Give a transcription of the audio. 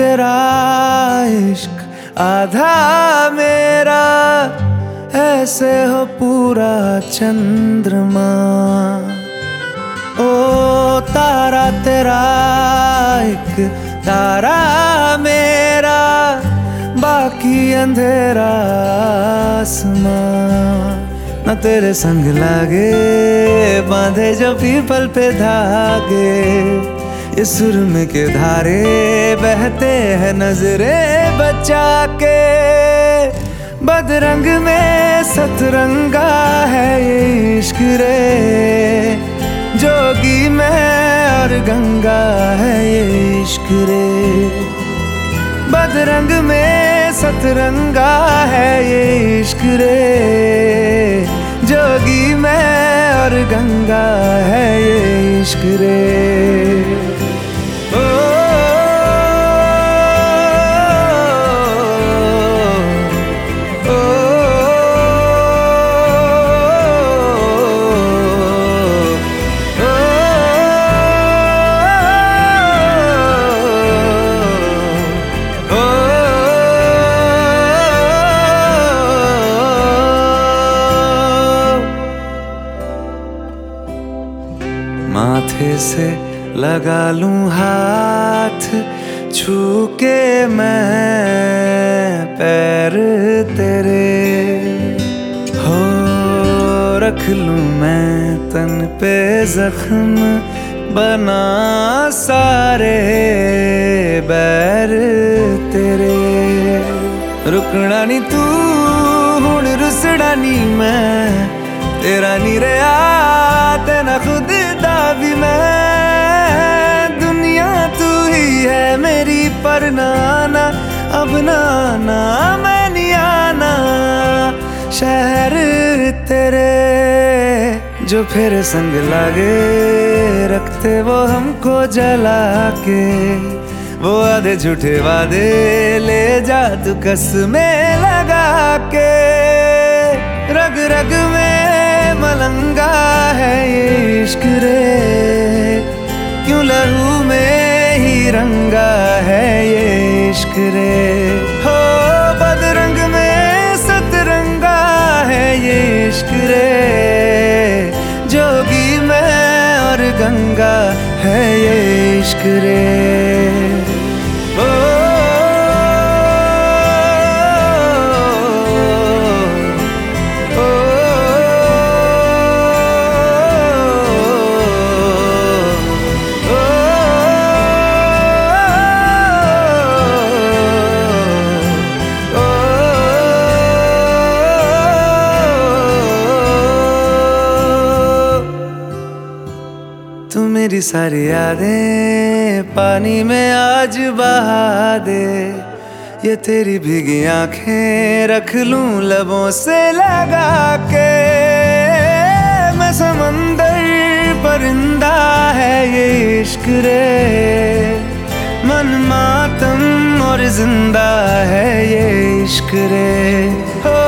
इश्क आधा मेरा, ऐसे हो पूरा चंद्रमा। ओ तारा तेरा एक तारा मेरा, बाकी अंधेरा आसमां। न तेरे संग लागे, बांधे जो पीपल पे धागे। इस सुरम के धारे बहते हैं नजरे बचा के बदरंग में सतरंगा है ये इश्क रे। जोगी में और गंगा है ये इश्क रे। बदरंग में सतरंगा है ये इश्क रे। जोगी मैं और गंगा है ये इश्क रे। माथे से लगा लूँ हाथ छू के मैं पैर तेरे। हो, रख लूँ मैं तन पे जख्म, बना सारे बैर तेरे। रुकना नी तू हूँ रुसड़ा नी मैं, तेरा नी रहा तेना खुद भी मैं, दुनिया तू ही है मेरी पर नाना अब नाना मैं नहीं आना शहर तेरे जो फिर संग लागे रखते वो हमको जला के वो आधे झूठे वादे ले जा तू कस में लगा के रग रग में मलंगा है ये इश्क रे, क्यों लहू में ही रंगा है ये इश्क रे? हो, बदरंग में सतरंगा है ये इश्क रे। जोगी में और गंगा है ये इश्क रे। तू मेरी सारी यादें पानी में आज बहा दे। ये तेरी भीगी आँखें रख लूँ लबों से लगा के। मैं समंदर परिंदा है ये इश्क रे। मन मातम और ज़िंदा है ये इश्क रे। हो